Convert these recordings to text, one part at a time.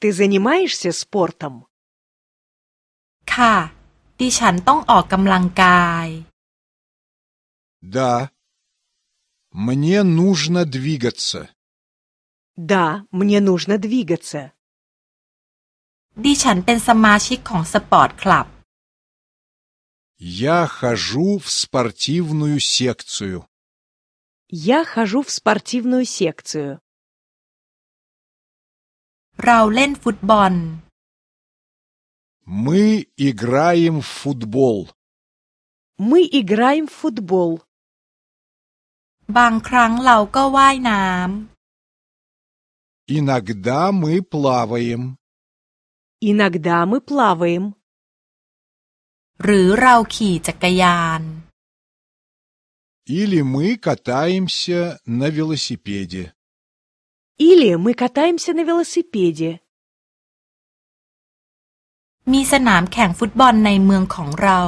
ты занимаешься спортом ค่ะ ดิฉันต้องออกกำลังกาย да мне нужно двигаться да мне нужно двигаться ดิฉันเป็นสมาชิกของสปอร์ตคลับ я хожу в спортивную секцию я хожу в спортивную секцию เราเล่นฟุตบอล мы играем в футбол мы играем в футбол บางครั้งเราก็ว่ายน้ иногда мы плаваем иногда мы плаваем ำ หรือเราขี่จักรยาน или мы катаемся на велосипеде или мы катаемся на велосипеде มีสนามแข่งฟุตบอลในเมืองของเรา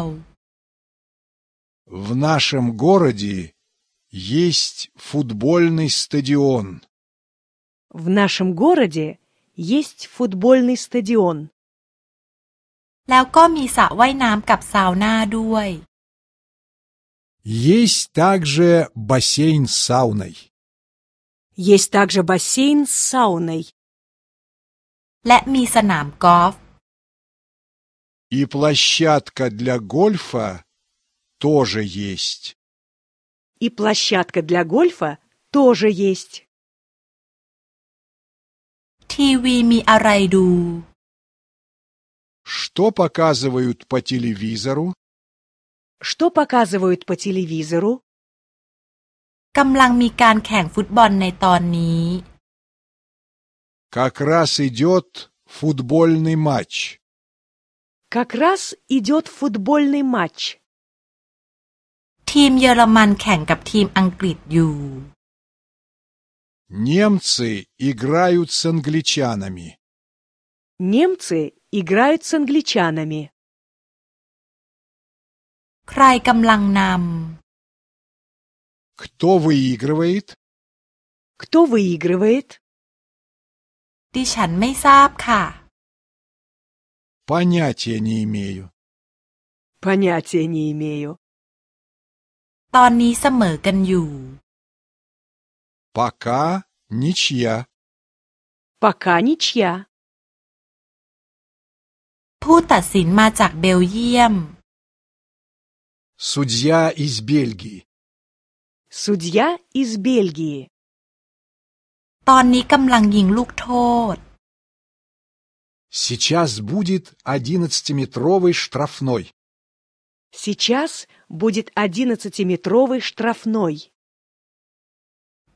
В нашем городе есть футбольный стадион. в нашем городе есть футбольный стадион แล้วก็มีสระว่ายน้ำกับซาวน่าด้วย Есть также бассейн с сауной. есть также бассейн с сауной และมีสนามกอล์ฟ И площадка для гольфа тоже есть. и площадка для гольфа тоже есть ทีวีมีอะไรดู Что показывают по телевизору? что показывают по телевизору กำลังมีการแข่งฟุตบอลในตอนนี้ Как раз идет футбольный матч. как раз идет футбольный матч ทีมเยอรมันแข่งกับทีมอังกฤษอยู่ Немцы играют с англичанами. немцы играют с англичанами ใครกำลังน Кто выигрывает? кто выигрывает ำ ดิฉันไม่ทราบค่ะ Понятия не имею. понятия не имею ตอนนี้เสมอกันอยู่ Пока ничья. пока ничья ผู้ตัดสินมาจากเบลเยียม Судья из Бельгии. судья из Бельгии ตอนนี้กำลังยิงลูกโทษ Сейчас будет одиннадцатиметровый штрафной. сейчас будет одиннадцатиметровый штрафной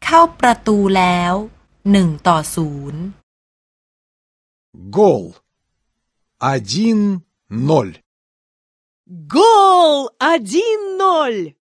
เข้าประตูแล้วหนึ่งต่อศูนย์ Гол. Один ноль. гол один ноль